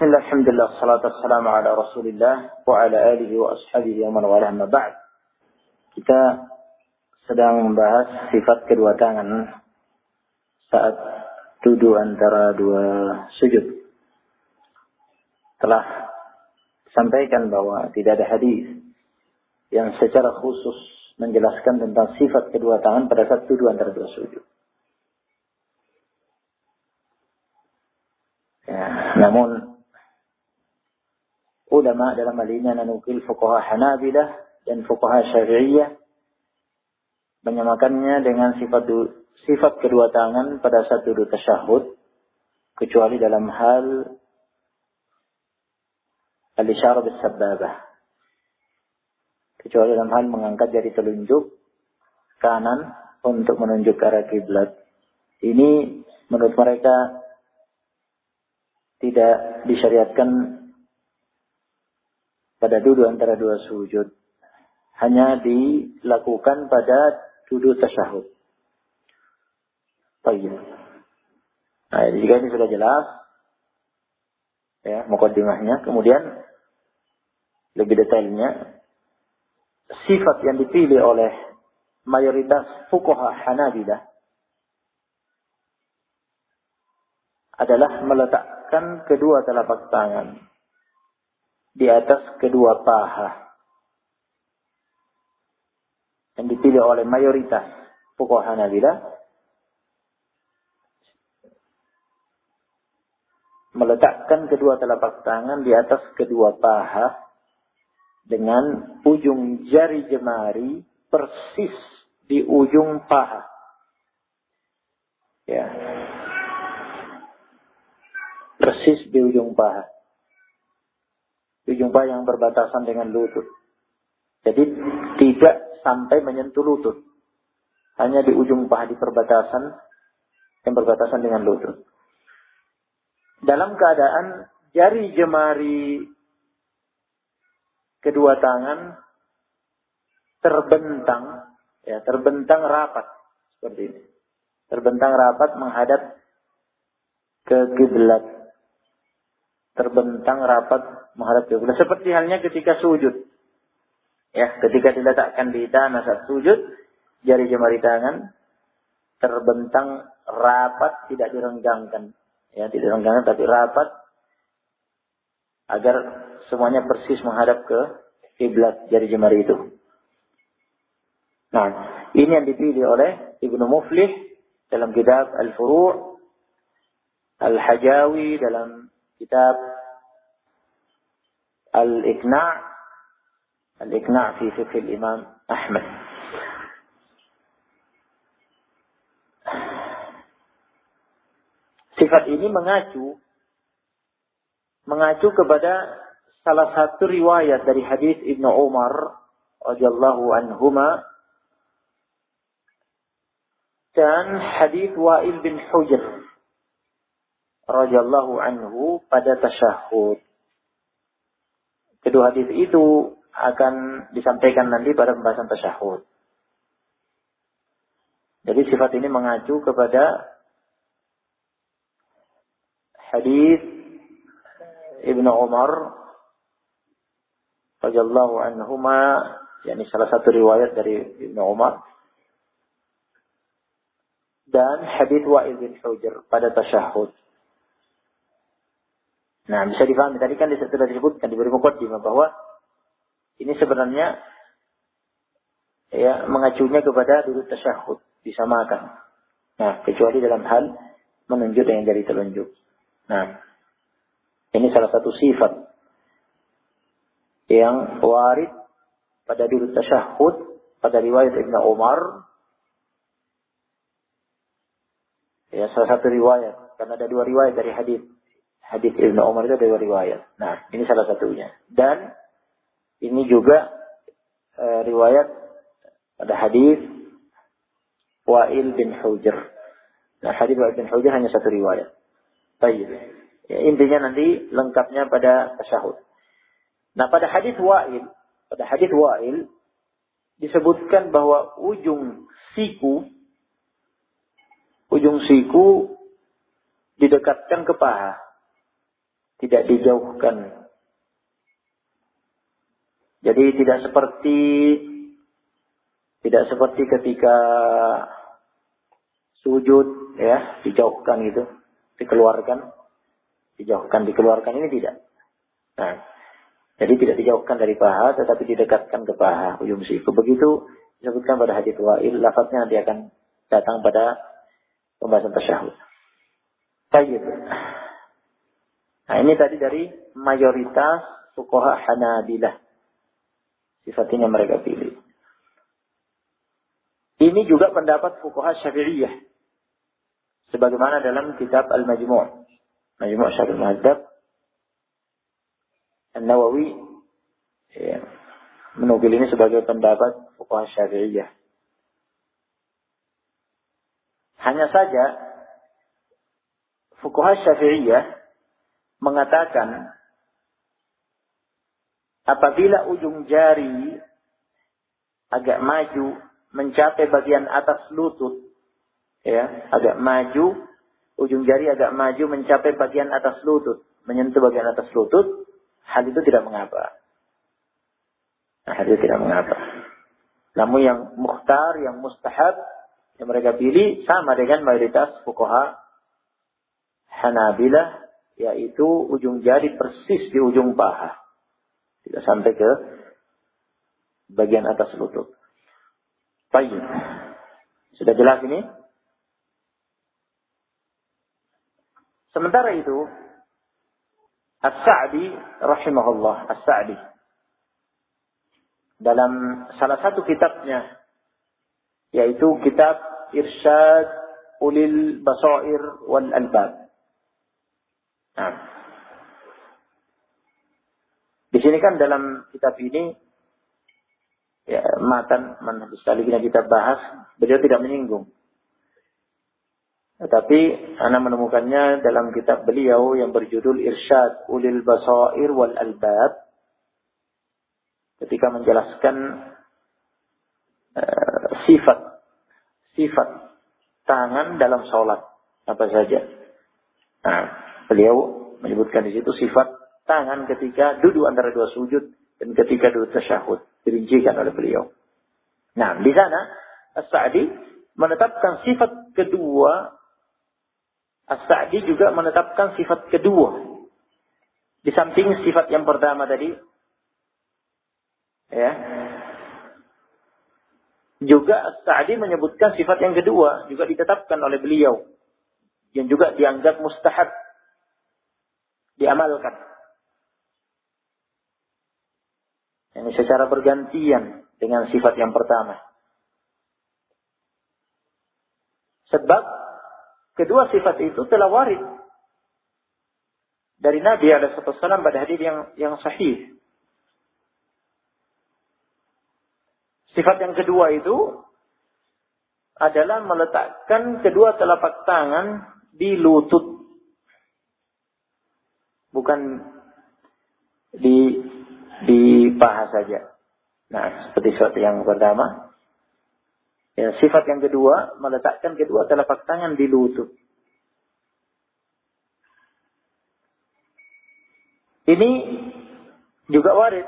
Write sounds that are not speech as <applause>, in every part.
بسم الله الحمد لله والصلاة والسلام على رسول الله وعلى آله وأصحابه ومن والاه ما بعد kita sedang membahas sifat kedua tangan saat duduk antara dua sujud. Telah sampaikan bahwa tidak ada hadis yang secara khusus menjelaskan tentang sifat kedua tangan pada saat duduk antara dua sujud. Ya, namun ulama dalam hal ini nanukil fuqaha Hanabilah dan fuqaha Syafi'iyah menyamakannya dengan sifat sifat kedua tangan pada saat duduk tasyahud kecuali dalam hal al-isyarah bis kecuali dalam hal mengangkat jari telunjuk kanan untuk menunjuk ke arah kiblat. Ini menurut mereka tidak disyariatkan pada duduk antara dua sujud. Hanya dilakukan pada duduk tasyahud. Baik. Nah, jika ini sudah jelas, ya, mukadimahnya. Kemudian, lebih detailnya, sifat yang dipilih oleh mayoritas fukuha Hanabilah adalah meletakkan kedua telapak tangan di atas kedua paha. Yang dipilih oleh mayoritas fuqaha Hanabilah meletakkan kedua telapak tangan di atas kedua paha dengan ujung jari jemari persis di ujung paha. Ya. Persis di ujung paha paha yang berbatasan dengan lutut. Jadi tidak sampai menyentuh lutut. Hanya di ujung paha di perbatasan yang berbatasan dengan lutut. Dalam keadaan jari jemari kedua tangan terbentang, ya terbentang rapat seperti ini. Terbentang rapat menghadap ke kiblat terbentang rapat menghadap kiblat. Seperti halnya ketika sujud. Ya, ketika diletakkan di tanah saat sujud, jari jemari tangan terbentang rapat, tidak direnggangkan. Ya, tidak direnggangkan tapi rapat agar semuanya persis menghadap ke kiblat jari jemari itu. Nah, ini yang dipilih oleh Ibnu Muflih dalam kitab Al-Furu' Al-Hajawi dalam kitab Al-Iqna' Al-Iqna' fi fiqh Imam Ahmad. Sifat ini mengacu mengacu kepada salah satu riwayat dari hadis Ibnu Umar radhiyallahu anhuma dan hadis Wa'il bin Hujr radhiyallahu anhu pada tasyahud. Kedua hadis itu akan disampaikan nanti pada pembahasan tasyahud. Jadi sifat ini mengacu kepada hadis Ibnu Umar radhiyallahu anhuma yakni salah satu riwayat dari Ibnu Umar dan hadis Wa'il bin Hujr pada tasyahud. Nah, bisa dipahami. Tadi kan sudah disebutkan, diberi mukadimah bahwa ini sebenarnya ya mengacunya kepada duduk tasyahud, disamakan. Nah, kecuali dalam hal menunjuk dengan jari telunjuk. Nah, ini salah satu sifat yang warid pada duduk tasyahud pada riwayat Ibnu Umar ya salah satu riwayat karena ada dua riwayat dari hadis hadis Ibnu Umar itu dari riwayat. Nah, ini salah satunya. Dan ini juga e, riwayat ada hadis Wa'il bin Hujr. Nah, hadis Wa'il bin Hujr hanya satu riwayat. Baik. Ya, intinya nanti lengkapnya pada tasyahud. Nah, pada hadis Wa'il, pada hadis Wa'il disebutkan bahwa ujung siku ujung siku didekatkan ke paha tidak dijauhkan. Jadi tidak seperti tidak seperti ketika sujud ya dijauhkan gitu, dikeluarkan, dijauhkan, dikeluarkan ini tidak. Nah, jadi tidak dijauhkan dari paha tetapi didekatkan ke paha ujung siku. Begitu disebutkan pada hadis wa'il, lafadznya nanti akan datang pada pembahasan tasyahud. Baik. Nah, ini tadi dari mayoritas fuqaha Hanabilah. Sifat ini yang mereka pilih. Ini juga pendapat fuqaha Syafi'iyah. Sebagaimana dalam kitab Al-Majmu' Majmu' Syarul Muhadzab An-Nawawi ya, menukil ini sebagai pendapat fuqaha Syafi'iyah. Hanya saja fuqaha Syafi'iyah mengatakan apabila ujung jari agak maju mencapai bagian atas lutut ya agak maju ujung jari agak maju mencapai bagian atas lutut menyentuh bagian atas lutut hal itu tidak mengapa. Nah, hal itu tidak mengapa. Namun yang mukhtar yang mustahab yang mereka pilih sama dengan mayoritas fukoha Hanabilah yaitu ujung jari persis di ujung paha. Tidak sampai ke bagian atas lutut. Baik. Sudah jelas ini? Sementara itu, As-Sa'di rahimahullah, As-Sa'di dalam salah satu kitabnya yaitu kitab Irsyad Ulil Basair wal Albab. Nah. Di sini kan dalam kitab ini ya, matan manhaj salikin yang kita bahas, beliau tidak menyinggung. Tetapi Anda menemukannya dalam kitab beliau yang berjudul Irsyad Ulil Basair wal Albab. Ketika menjelaskan uh, sifat sifat tangan dalam sholat apa saja. Nah, Beliau menyebutkan di situ sifat tangan ketika duduk antara dua sujud dan ketika duduk tasyahud. Dirincikan oleh beliau. Nah, di sana As-Sa'di menetapkan sifat kedua. As-Sa'di juga menetapkan sifat kedua. Di samping sifat yang pertama tadi. Ya. Juga As-Sa'di menyebutkan sifat yang kedua. Juga ditetapkan oleh beliau. Yang juga dianggap mustahab diamalkan. Ini secara bergantian dengan sifat yang pertama. Sebab kedua sifat itu telah warid dari Nabi Alaihissalam pada hadis yang yang sahih. Sifat yang kedua itu adalah meletakkan kedua telapak tangan di lutut bukan di di paha saja. Nah, seperti sifat yang pertama. Ya, sifat yang kedua, meletakkan kedua telapak tangan di lutut. Ini juga warid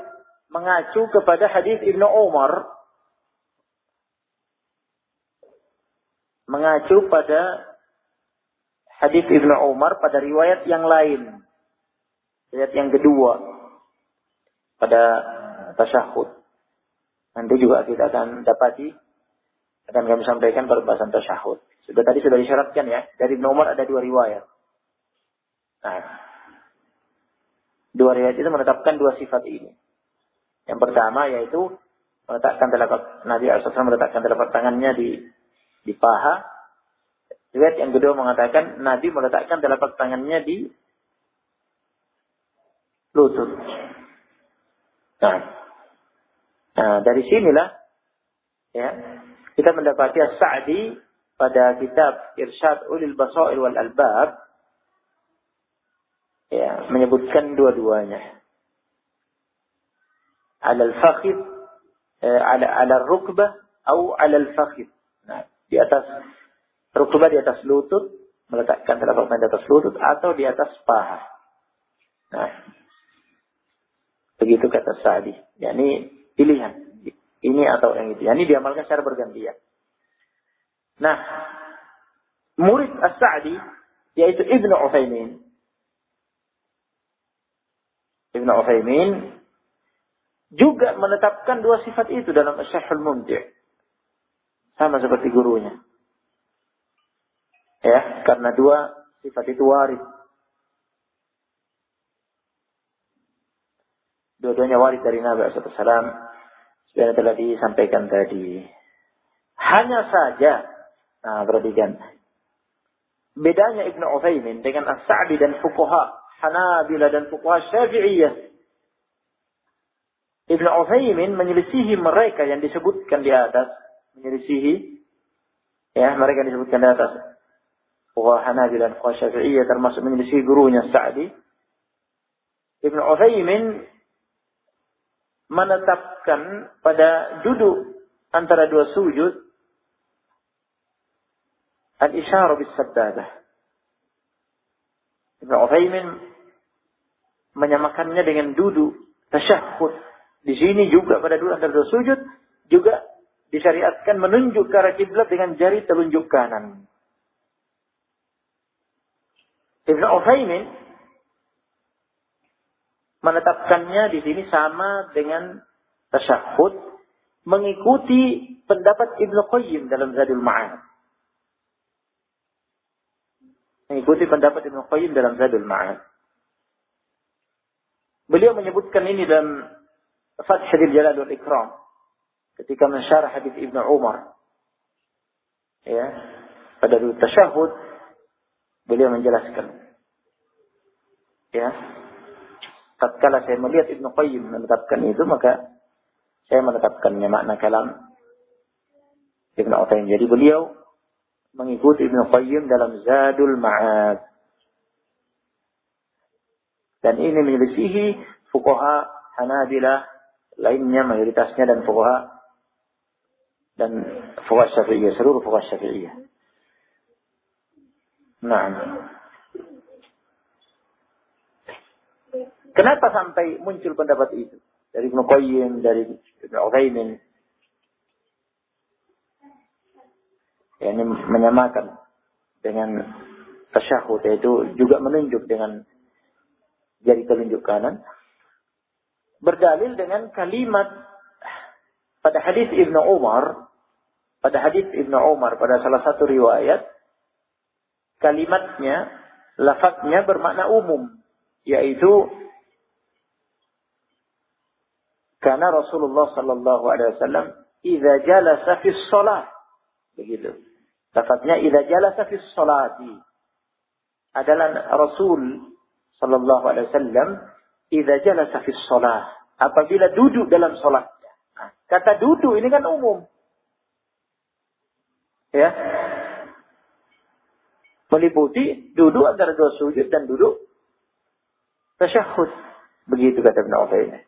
mengacu kepada hadis Ibnu Umar mengacu pada hadis Ibnu Umar pada riwayat yang lain Ayat yang kedua pada tasyahud. Nanti juga kita akan dapati akan kami sampaikan pada bahasan tasyahud. Sudah tadi sudah disyaratkan ya, dari nomor ada dua riwayat. Nah, dua riwayat itu menetapkan dua sifat ini. Yang pertama yaitu meletakkan telapak Nabi SAW meletakkan telapak tangannya di di paha. Riwayat yang kedua mengatakan Nabi meletakkan telapak tangannya di lutut. Nah, nah dari sinilah ya kita mendapati As-Sa'di pada kitab Irsyad Ulil Basair wal Albab ya menyebutkan dua-duanya. Ala al-fakhid eh, ala ala rukbah atau ala al-fakhid. Nah, di atas rukbah di atas lutut meletakkan telapak tangan di atas lutut atau di atas paha. Begitu kata Sa'di. Yani pilihan. Ini atau yang itu. Yani diamalkan secara bergantian. Nah, murid As-Sa'di yaitu Ibnu Utsaimin. Ibnu Utsaimin juga menetapkan dua sifat itu dalam Syahul Mumti'. Sama seperti gurunya. Ya, karena dua sifat itu waris. Dua-duanya waris dari Nabi SAW. Sebenarnya telah disampaikan tadi. Hanya saja, nah perhatikan, bedanya Ibnu Utsaimin dengan As-Sa'di dan fuqaha Hanabila dan fuqaha Syafi'iyah. Ibnu Utsaimin menyelisihi mereka yang disebutkan di atas, menyelisihi ya mereka yang disebutkan di atas. Fuqaha Hanabila dan fuqaha Syafi'iyah termasuk menyelisihi gurunya Sa'di. Ibnu Utsaimin menetapkan pada duduk antara dua sujud al-isyarah bis sabbadah. Ibn Uthaymin menyamakannya dengan duduk tasyahud. Di sini juga pada duduk antara dua sujud juga disyariatkan menunjuk ke arah kiblat dengan jari telunjuk kanan. Ibn Uthaymin menetapkannya di sini sama dengan tasyahud mengikuti pendapat Ibn Qayyim dalam Zadul Ma'ad mengikuti pendapat Ibnu Qayyim dalam Zadul Ma'ad. Beliau menyebutkan ini dalam Fathul Jalal wal Ikram ketika mensyarah hadis Ibnu Umar. Ya, pada dulu tasyahud beliau menjelaskan. Ya. Tatkala saya melihat Ibnu Qayyim menetapkan itu maka saya menetapkannya makna kalam Ibnu Utsaimin. Jadi beliau mengikuti Ibnu Qayyim dalam Zadul Ma'ad. Dan ini menyelisihi fuqaha Hanabilah lainnya mayoritasnya dan fuqaha dan fuqaha Syafi'iyah, seluruh fuqaha Syafi'iyah. Nah. Kenapa sampai muncul pendapat itu? Dari Ibnu Qayyim, dari Ibnu Utsaimin, ya, ini menyamakan dengan tasyahud yaitu juga menunjuk dengan jari telunjuk kanan berdalil dengan kalimat pada hadis Ibnu Umar pada hadis Ibnu Umar pada salah satu riwayat kalimatnya lafadznya bermakna umum yaitu karena Rasulullah sallallahu alaihi wasallam idza jalasa fi shalah begitu Lafaznya idza jalasa fi sholati adalah Rasul sallallahu alaihi wasallam idza jalasa fi shalah apabila duduk dalam salatnya. Nah, kata duduk ini kan umum. Ya. Meliputi duduk antara dua sujud dan duduk tasyahud. Begitu kata Ibn Uthaymin.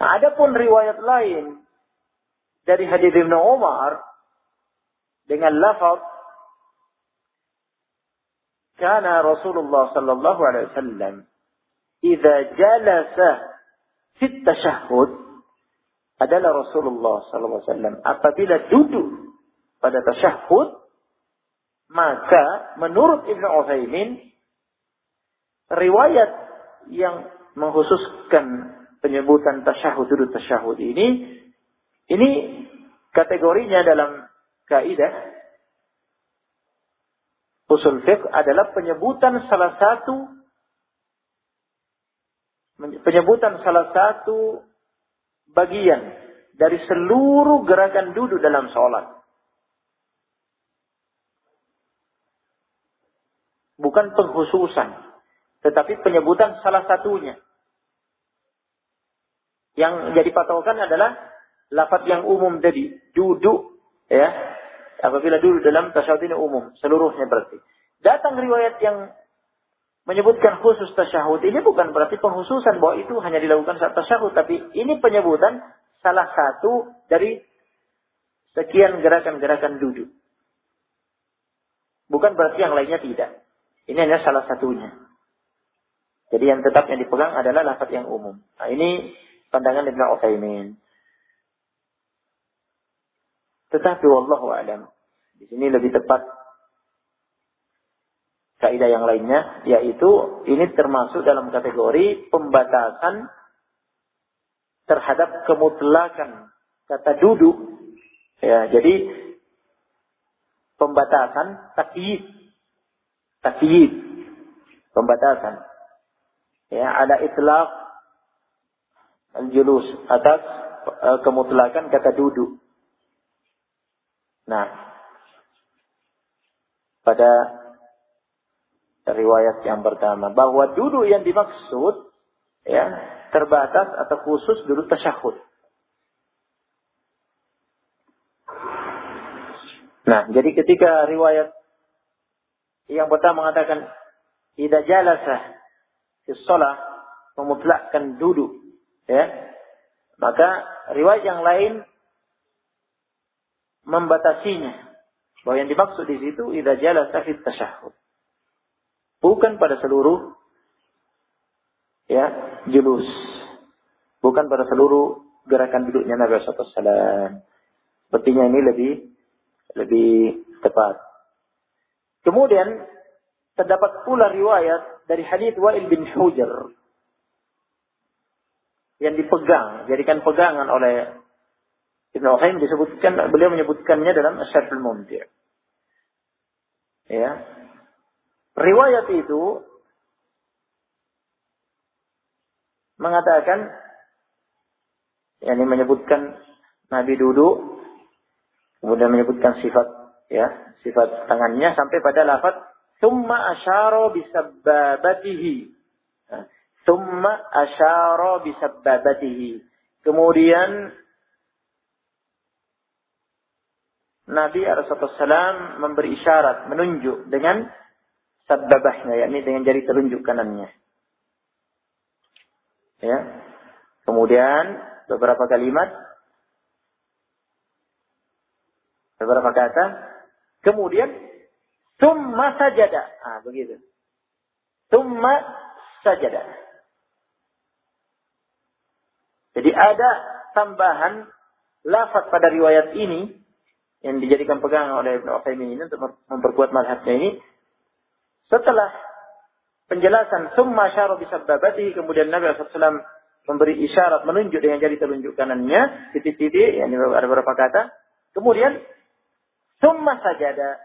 Nah, ada pun riwayat lain dari hadis Ibnu Umar dengan lafaz kana Rasulullah sallallahu alaihi wasallam idza jalasa fi tashahhud adalah Rasulullah sallallahu alaihi wasallam. Apabila duduk pada tasyahud maka menurut Ibnu Utsaimin riwayat yang mengkhususkan penyebutan tasyahud duduk tasyahud ini ini kategorinya dalam kaidah usul fiqh adalah penyebutan salah satu penyebutan salah satu bagian dari seluruh gerakan duduk dalam sholat. Bukan penghususan, tetapi penyebutan salah satunya. Yang jadi patokan adalah lafaz yang umum tadi, duduk ya. Apabila duduk dalam tasyahud ini umum, seluruhnya berarti. Datang riwayat yang menyebutkan khusus tasyahud ini bukan berarti penghususan bahwa itu hanya dilakukan saat tasyahud, tapi ini penyebutan salah satu dari sekian gerakan-gerakan duduk. Bukan berarti yang lainnya tidak. Ini hanya salah satunya. Jadi yang tetap yang dipegang adalah lafaz yang umum. Nah, ini pandangan Ibnu Utsaimin. Tetapi wallahu alam. Di sini lebih tepat kaidah yang lainnya yaitu ini termasuk dalam kategori pembatasan terhadap kemutlakan kata duduk. Ya jadi pembatasan takyid. Takyid. Pembatasan. Ya ada itlaq al-julus atas uh, kemutlakan kata duduk nah pada riwayat yang pertama bahwa duduk yang dimaksud ya terbatas atau khusus duduk tasyahud. Nah, jadi ketika riwayat yang pertama mengatakan tidak jalasa di sholat memutlakkan duduk, ya, maka riwayat yang lain membatasinya bahwa yang dimaksud di situ tidak jalasa fi tasyahud. Bukan pada seluruh ya julus. Bukan pada seluruh gerakan duduknya Nabi SAW. Sepertinya ini lebih lebih tepat. Kemudian terdapat pula riwayat dari hadis Wa'il bin Hujr yang dipegang, jadikan pegangan oleh Ibn Qayyim disebutkan beliau menyebutkannya dalam Asyarul Mumti'. Ya, Riwayat itu mengatakan yakni menyebutkan Nabi duduk kemudian menyebutkan sifat ya sifat tangannya sampai pada lafaz summa asyara bisabbabatihi summa asyara bisabbabatihi kemudian Nabi Rasulullah memberi isyarat menunjuk dengan sababahnya yakni dengan jari telunjuk kanannya. Ya. Kemudian beberapa kalimat beberapa kata kemudian summa sajada. Ah, begitu. Summa sajada. Jadi ada tambahan lafaz pada riwayat ini yang dijadikan pegangan oleh Ibnu Utsaimin ini untuk memperkuat madhabnya ini setelah penjelasan summa syara bisabbabati kemudian Nabi SAW memberi isyarat menunjuk dengan jari telunjuk kanannya titik-titik yang ada beberapa kata kemudian summa sajada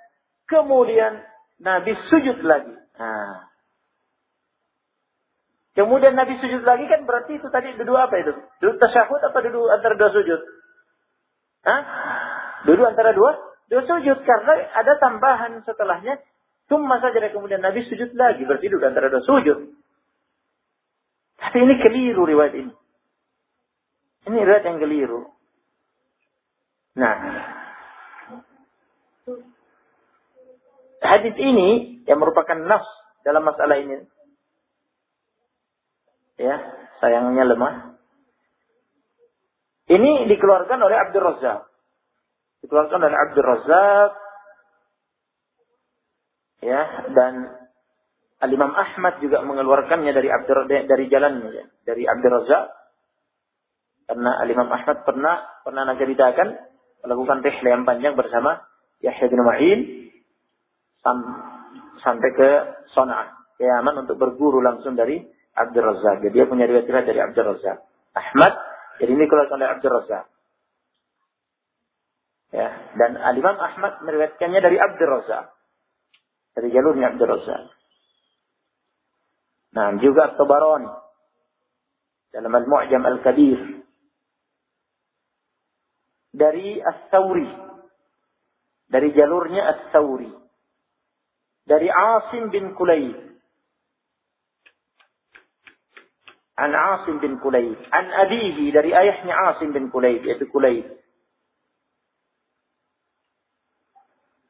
kemudian Nabi sujud lagi nah. Kemudian Nabi sujud lagi kan berarti itu tadi duduk apa itu duduk tasyahud apa duduk antara dua sujud Hah? duduk antara dua dua sujud karena ada tambahan setelahnya Tumma saja kemudian Nabi sujud lagi. Berarti itu antara dua sujud. Tapi ini keliru riwayat ini. Ini riwayat yang keliru. Nah. Hadis ini yang merupakan nafs dalam masalah ini. Ya, sayangnya lemah. Ini dikeluarkan oleh Abdul Razak. Dikeluarkan oleh Abdul Razak ya dan Al Imam Ahmad juga mengeluarkannya dari Abdur dari jalannya ya, dari Abdur Razak karena Al Imam Ahmad pernah pernah ceritakan melakukan rihlah yang panjang bersama Yahya bin Ma'in sam, sampai ke Sona ke Yaman untuk berguru langsung dari Abdur Razak. Jadi dia punya riwayat dari Abdur Razak. Ahmad jadi ini keluarkan oleh Abdur Razak. Ya, dan Al Imam Ahmad meriwayatkannya dari Abdur Razak dari jalurnya Abdul Razak. Nah, juga Tabarani dalam Al-Mu'jam Al-Kabir dari As-Sawri dari jalurnya As-Sawri dari Asim bin Kulayb an Asim bin Kulayb an abihi dari ayahnya Asim bin Kulayb yaitu Kulayb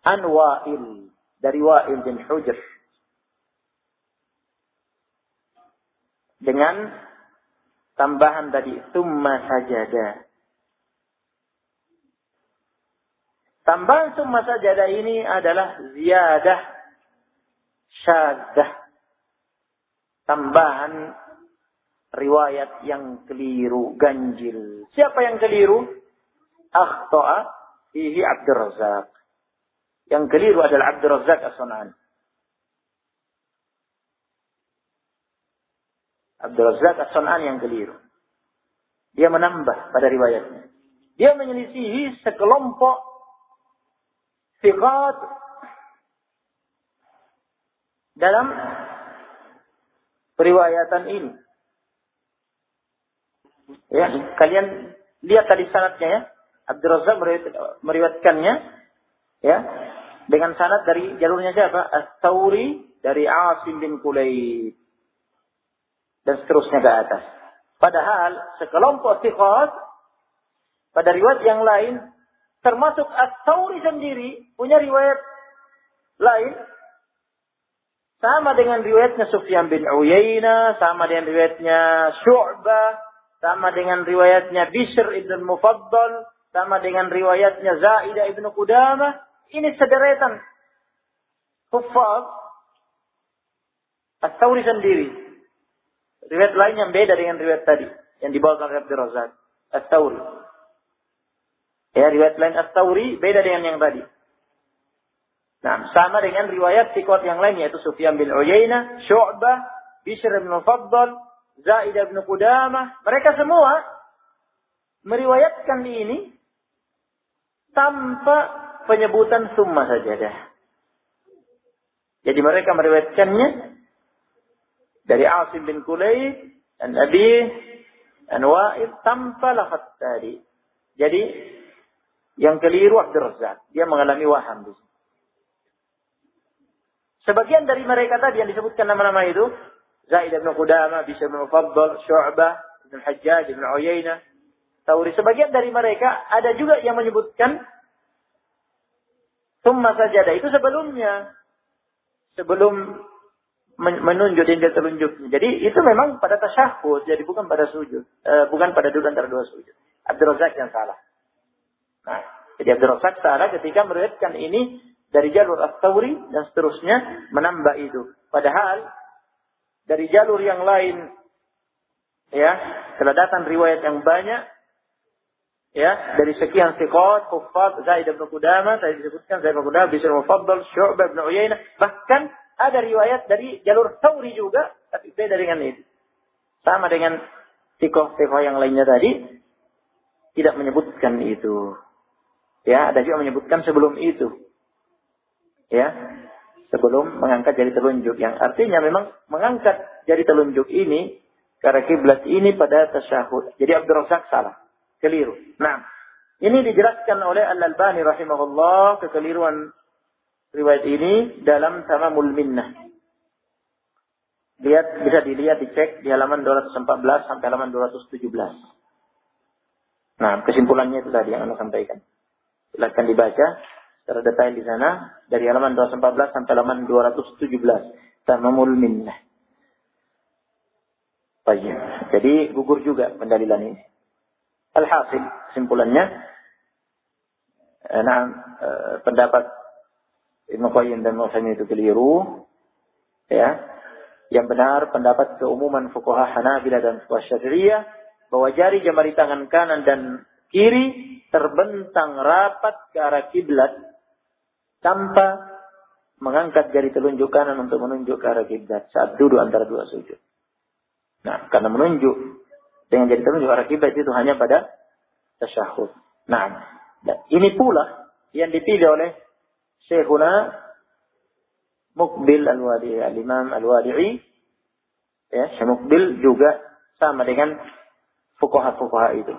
an Wa'il dari Wa'il bin Hujr. Dengan tambahan tadi, summa sajada. Tambahan summa sajada ini adalah ziyadah syadah. tambahan riwayat yang keliru, ganjil. Siapa yang keliru? Akhta'a fihi Abdul Razak. Yang keliru adalah Abdul Razak As-Sun'an. Abdul Razak As-Sun'an yang keliru. Dia menambah pada riwayatnya. Dia menyelisihi sekelompok fiqat dalam periwayatan ini. Ya, kalian lihat tadi sanatnya ya. Abdul Razak meriwayatkannya ya dengan sanad dari jalurnya siapa? As-Tauri dari Asim bin Kulayb dan seterusnya ke atas. Padahal sekelompok thiqat pada riwayat yang lain termasuk As-Tauri sendiri punya riwayat lain sama dengan riwayatnya Sufyan bin Uyainah, sama dengan riwayatnya Syu'bah, sama dengan riwayatnya Bishr ibn Mufaddal, sama dengan riwayatnya Zaidah ibn Qudamah. Ini sederetan Kufar As-Tawri sendiri. Riwayat lain yang beda dengan riwayat tadi. Yang dibawakan oleh Abdul Razak. As-Tawri. Ya, riwayat lain As-Tawri beda dengan yang tadi. Nah, sama dengan riwayat sikot yang lain yaitu Sufyan bin Uyainah, Syu'bah, Bishr bin Mufaddal, Zaidah bin Qudamah. Mereka semua meriwayatkan ini tanpa penyebutan summa saja dah. Jadi mereka meriwayatkannya dari Asim bin Kulayb dan Abi dan Wa'id tanpa lafaz tadi. Jadi yang keliru Abdul Razak. Dia mengalami waham di. Sebagian dari mereka tadi yang disebutkan nama-nama itu, Zaid bin Qudamah, Bishr bin Mufaddal, Syu'bah, Ibn Hajjaj, Ibn Tauri. Sebagian dari mereka ada juga yang menyebutkan Tumma sajadah. Itu sebelumnya. Sebelum menunjuk dia telunjuknya. Jadi itu memang pada tasyahud. Jadi bukan pada sujud. E, bukan pada duduk antara dua sujud. Abdul Razak yang salah. Nah, jadi Abdul Razak salah ketika meriwayatkan ini dari jalur At-Tawri dan seterusnya menambah itu. Padahal dari jalur yang lain ya telah datang riwayat yang banyak ya dari sekian siqat, Kuffat, Zaid bin Qudamah, tadi disebutkan Zaid bin Qudamah, Bishr Mufaddal, Syu'bah bin Uyainah, bahkan ada riwayat dari jalur Tawri juga tapi beda dengan itu. Sama dengan sikoh-sikoh yang lainnya tadi tidak menyebutkan itu. Ya, ada juga menyebutkan sebelum itu ya sebelum mengangkat jari telunjuk yang artinya memang mengangkat jari telunjuk ini karena kiblat ini pada tasyahud. Jadi Abdul Razak salah, keliru. Nah, ini dijelaskan oleh Al-Albani rahimahullah kekeliruan riwayat ini dalam Tamamul Minnah. Lihat bisa dilihat dicek di halaman 214 sampai halaman 217. Nah, kesimpulannya itu tadi yang Anda sampaikan. Silahkan dibaca secara detail di sana dari halaman 214 sampai halaman 217 tamamul minnah. Baik. Jadi gugur juga pendalilan ini. Alhasil kesimpulannya nah pendapat Ibnu Qayyim dan Muhammad itu keliru ya. Yang benar pendapat keumuman fuqaha Hanabilah dan fuqaha Syafi'iyah bahwa jari jemari tangan kanan dan kiri terbentang rapat ke arah kiblat tanpa mengangkat jari telunjuk kanan untuk menunjuk ke arah kiblat saat duduk antara dua sujud. Nah, karena menunjuk dengan jari telunjuk arah kiblat itu hanya pada tasyahud. Nah, ini pula yang dipilih oleh Syekhuna Mukbil Al-Wadi'i, Al-Imam Al-Wadi'i. Ya, Syekh Mukbil juga sama dengan fukoha-fukoha itu.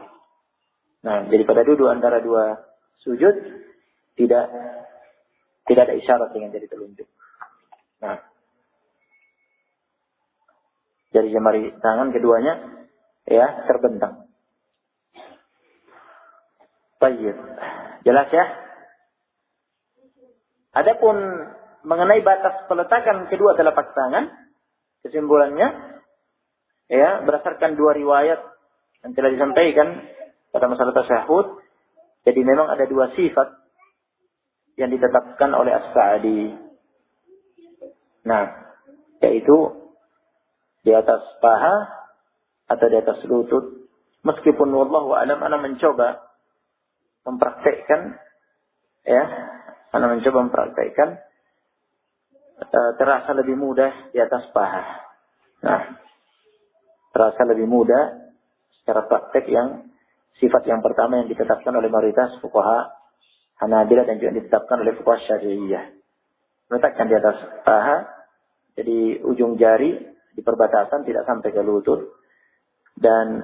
Nah, jadi pada duduk antara dua sujud tidak tidak ada isyarat dengan jari telunjuk. Nah, jari jemari tangan keduanya ya terbentang. Baik. Jelas ya? Adapun mengenai batas peletakan kedua telapak tangan, kesimpulannya ya berdasarkan dua riwayat yang telah disampaikan pada masalah tasyahud, jadi memang ada dua sifat yang ditetapkan oleh As-Sa'di. Nah, yaitu di atas paha atau di atas lutut. Meskipun wallahu alam ana mencoba mempraktekkan ya, ana mencoba mempraktekkan uh, terasa lebih mudah di atas paha. Nah, terasa lebih mudah secara praktek yang sifat yang pertama yang ditetapkan oleh mayoritas fuqaha Hanabila dan juga ditetapkan oleh fuqaha Syafi'iyah. Meletakkan di atas paha, jadi ujung jari di perbatasan tidak sampai ke lutut dan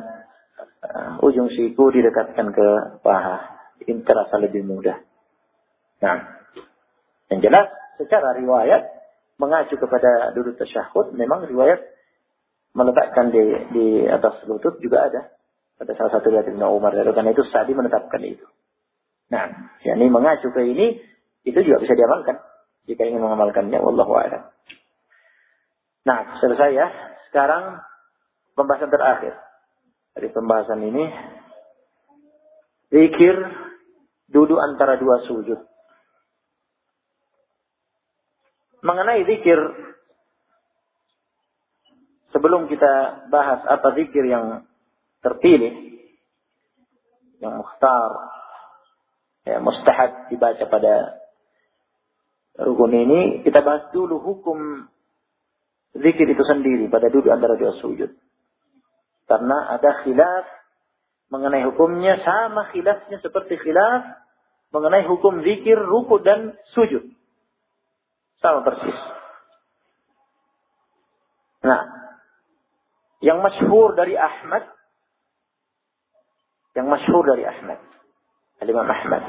uh, ujung siku didekatkan ke paha. Ini terasa lebih mudah. Nah, yang jelas secara riwayat mengacu kepada duduk tasyahud memang riwayat meletakkan di di atas lutut juga ada pada salah satu riwayat Ibnu Umar karena itu Sa'di menetapkan itu. Nah, yakni mengacu ke ini itu juga bisa diamalkan jika ingin mengamalkannya wallahu a'lam. Nah, selesai ya. Sekarang pembahasan terakhir dari pembahasan ini zikir duduk antara dua sujud. Mengenai zikir sebelum kita bahas apa zikir yang terpilih yang mukhtar ya mustahab dibaca pada rukun ini kita bahas dulu hukum zikir itu sendiri pada duduk antara dua sujud karena ada khilaf mengenai hukumnya sama khilafnya seperti khilaf mengenai hukum zikir, ruku dan sujud. Sama persis. Nah, yang masyhur dari Ahmad, yang masyhur dari Ahmad, Al-Imam Ahmad,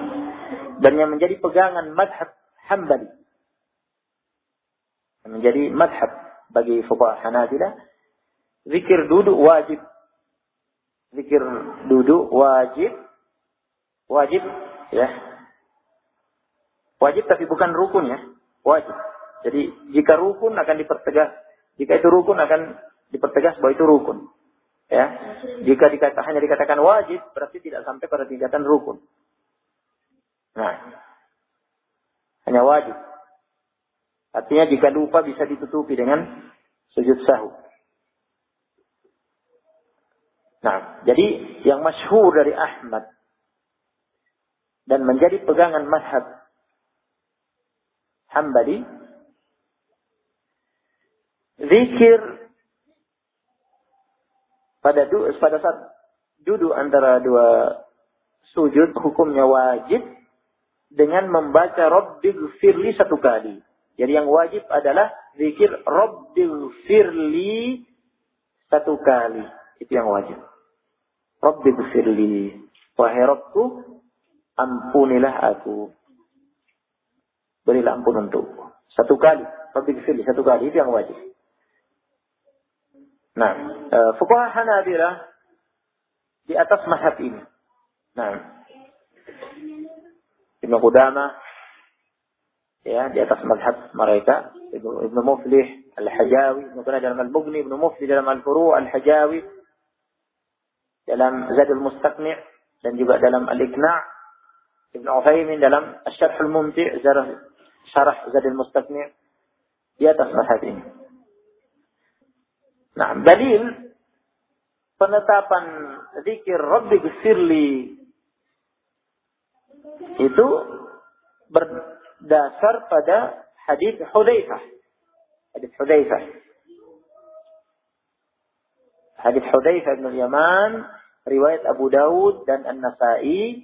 dan yang menjadi pegangan madhab Hambali, menjadi madhab bagi fuqaha Hanabilah, zikir duduk wajib. Zikir duduk wajib. Wajib ya. Wajib tapi bukan rukun ya. Wajib. Jadi jika rukun akan dipertegas jika itu rukun akan dipertegas bahwa itu rukun ya. Jika dikata, hanya dikatakan wajib berarti tidak sampai pada tingkatan rukun nah. Hanya wajib. Artinya jika lupa bisa ditutupi dengan sujud sahur Nah, jadi yang masyhur dari Ahmad dan menjadi pegangan mazhab Hambali zikir pada du, pada saat duduk antara dua sujud hukumnya wajib dengan membaca Rabbil Firli satu kali. Jadi yang wajib adalah zikir Rabbil Firli satu kali. Itu yang wajib. Rabbi gfirli. Wahai Rabbku, ampunilah aku. Berilah ampun untukku. Satu kali. Rabbi gfirli. Satu kali. Itu yang wajib. Nah, uh, Fuqaha Hanabilah di atas mazhab ini. Nah, Ibnu Qudamah ya di atas mazhab mereka Ibnu, Ibnu Muflih Al-Hajawi Ibnu dalam Al-Mughni Ibnu Muflih dalam Al-Furu' Al-Hajawi dalam Zadul Mustaqni' dan juga dalam Al-Iqna' Ibn Uthaymin dalam Asy-Syarh Al-Mumti' Syarah Zadul Mustaqni' di atas mazhab ini. Nah, dalil penetapan zikir Rabbi Gfirli itu berdasar pada hadis Hudzaifah. Hadis Hudzaifah Hadis Hudzaifah bin Yaman, riwayat Abu Daud dan An-Nasa'i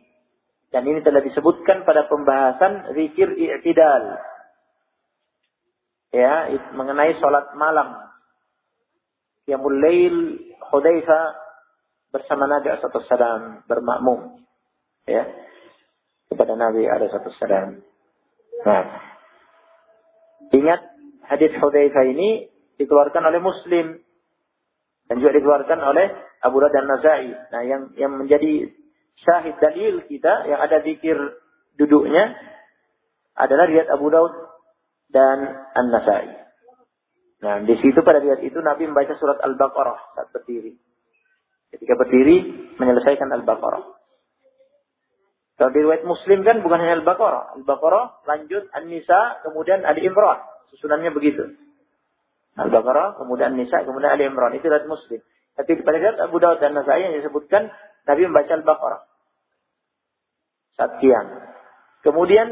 dan ini telah disebutkan pada pembahasan zikir i'tidal. Ya, mengenai salat malam. Qiyamul Lail Hudzaifah bersama Nabi SAW bermakmum. Ya. Kepada Nabi SAW. Nah. Ingat hadis Hudzaifah ini dikeluarkan oleh Muslim dan juga dikeluarkan oleh Abu Dawud dan Nasai. Nah, yang yang menjadi syahid dalil kita yang ada zikir duduknya adalah riwayat Abu Daud dan An-Nasai. Nah, di situ pada riwayat itu Nabi membaca surat Al-Baqarah saat berdiri. Ketika berdiri menyelesaikan Al-Baqarah. Kalau di riwayat Muslim kan bukan hanya Al-Baqarah. Al-Baqarah lanjut An-Nisa kemudian Ali Imran. Susunannya begitu. Al-Baqarah, kemudian Nisa, kemudian Ali Imran. Itu riwayat Muslim. Tapi pada riwayat Abu Dawud dan Nasai yang disebutkan Nabi membaca Al-Baqarah. Saat. Kemudian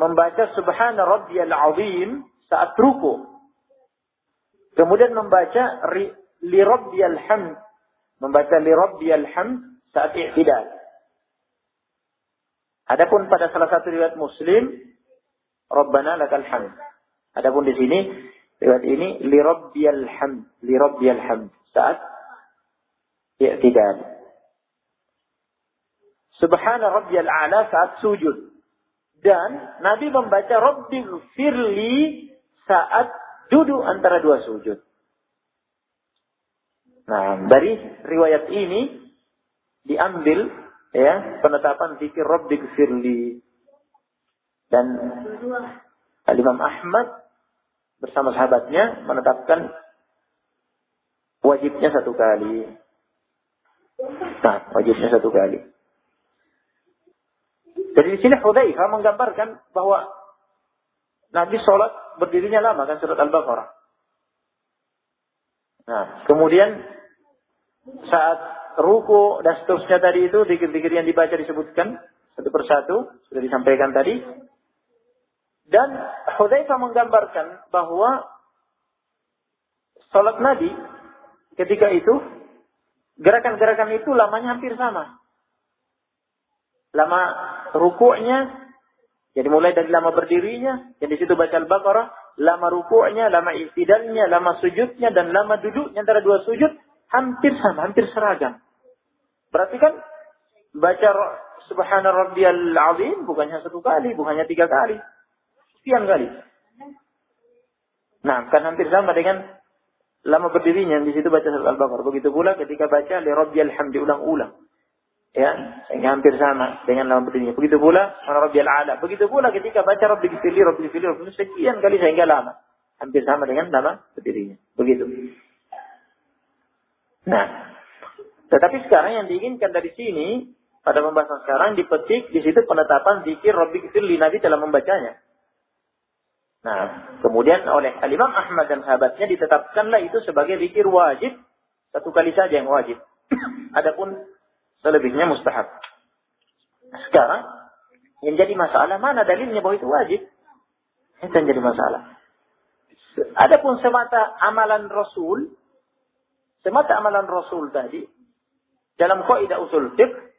membaca Subhana Rabbiyal Azim saat ruku. Kemudian membaca Li Rabbiyal Hamd. Membaca Li Rabbiyal Hamd saat i'tidal. Adapun pada salah satu riwayat Muslim, Rabbana lakal hamd. Adapun di sini riwayat ini li rabbiyal hamd, li rabbiyal hamd saat i'tidal. Subhana rabbiyal a'la saat sujud. Dan Nabi membaca Rabbi firli saat duduk antara dua sujud. Nah, dari riwayat ini diambil ya penetapan zikir Rabbi firli dan Al Imam Ahmad bersama sahabatnya menetapkan wajibnya satu kali. Nah, wajibnya satu kali. Jadi di sini Hudzaifah menggambarkan bahwa Nabi sholat berdirinya lama kan surat Al-Baqarah. Nah, kemudian saat ruku dan seterusnya tadi itu zikir-zikir yang dibaca disebutkan satu persatu sudah disampaikan tadi dan Hudzaifah menggambarkan bahwa salat Nabi ketika itu gerakan-gerakan itu lamanya hampir sama. Lama rukuknya jadi mulai dari lama berdirinya, yang di situ baca Al-Baqarah, lama rukuknya, lama istidalnya, lama sujudnya, dan lama duduknya antara dua sujud, hampir sama, hampir seragam. Berarti kan baca Subhana Rabbiyal Azim bukannya satu kali, bukannya tiga kali. Sekian kali. Nah, kan hampir sama dengan lama berdirinya di situ baca surat Al-Baqarah. Begitu pula ketika baca li Rabbiyal Hamdi ulang-ulang. Ya, sehingga hampir sama dengan lama berdirinya. Begitu pula Subhana Rabbiyal Ala. Begitu pula ketika baca Rabbi Gifirli, Rabbi Gifirli, Rabbi sekian kali sehingga lama. Hampir sama dengan lama berdirinya. Begitu. Nah, tetapi sekarang yang diinginkan dari sini, pada pembahasan sekarang dipetik di situ penetapan zikir Rabbi li Nabi dalam membacanya. Nah, kemudian oleh Al-Imam Ahmad dan sahabatnya ditetapkanlah itu sebagai zikir wajib, satu kali saja yang wajib. <coughs> Adapun selebihnya mustahab. Sekarang, yang jadi masalah mana dalilnya bahwa itu wajib? Itu yang jadi masalah. Adapun semata amalan Rasul, semata amalan Rasul tadi, dalam kaidah usul fiqh,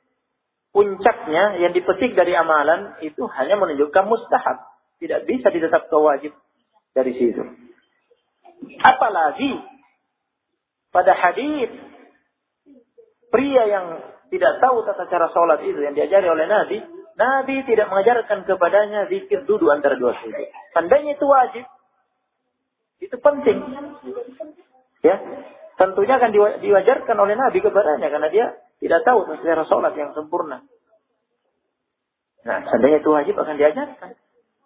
puncaknya yang dipetik dari amalan itu hanya menunjukkan mustahab. Tidak bisa ditetapkan wajib dari situ. Apalagi pada hadis pria yang tidak tahu tata cara sholat itu yang diajari oleh Nabi, Nabi tidak mengajarkan kepadanya zikir duduk antara dua sujud. Tandanya itu wajib. Itu penting. Ya, tentunya akan diwajarkan oleh Nabi kepadanya karena dia tidak tahu tentang sholat yang sempurna. Nah, seandainya itu wajib akan diajarkan.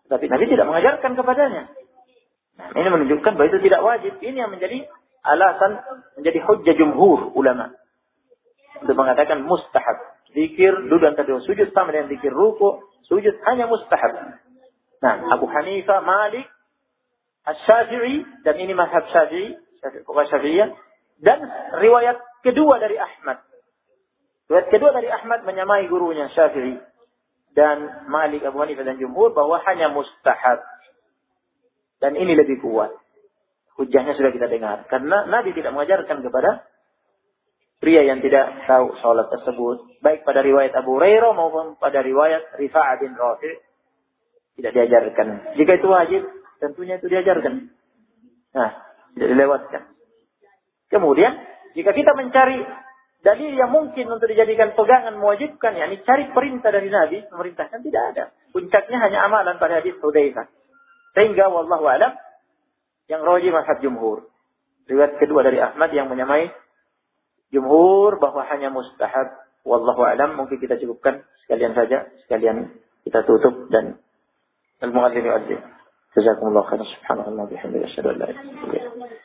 Tapi Nabi tidak mengajarkan kepadanya. Nah, ini menunjukkan bahwa itu tidak wajib. Ini yang menjadi alasan, menjadi hujjah jumhur ulama. Untuk mengatakan mustahab. Zikir duduk antara dua sujud sama dengan zikir ruku. Sujud hanya mustahab. Nah, Abu Hanifah, Malik, Asy-Syafi'i dan ini mazhab Syafi'i, Syafi'iyah dan riwayat kedua dari Ahmad. Riwayat kedua dari Ahmad menyamai gurunya Syafi'i dan Malik Abu Hanifah dan Jumhur bahwa hanya mustahab. Dan ini lebih kuat. Hujahnya sudah kita dengar. Karena Nabi tidak mengajarkan kepada pria yang tidak tahu sholat tersebut. Baik pada riwayat Abu Hurairah maupun pada riwayat Rifa'ah bin Rafi' tidak diajarkan. Jika itu wajib, tentunya itu diajarkan. Nah, tidak dilewatkan. Kemudian, jika kita mencari dalil yang mungkin untuk dijadikan pegangan mewajibkan, yakni cari perintah dari Nabi, memerintahkan tidak ada. Puncaknya hanya amalan pada hadis Hudzaifah. Sehingga wallahu alam yang roji mazhab jumhur. Riwayat kedua dari Ahmad yang menyamai jumhur bahwa hanya mustahab. Wallahu alam mungkin kita cukupkan sekalian saja, sekalian kita tutup dan al-muadzin yu'adzin. Subhanallah bihamdihi asyhadu an la ilaha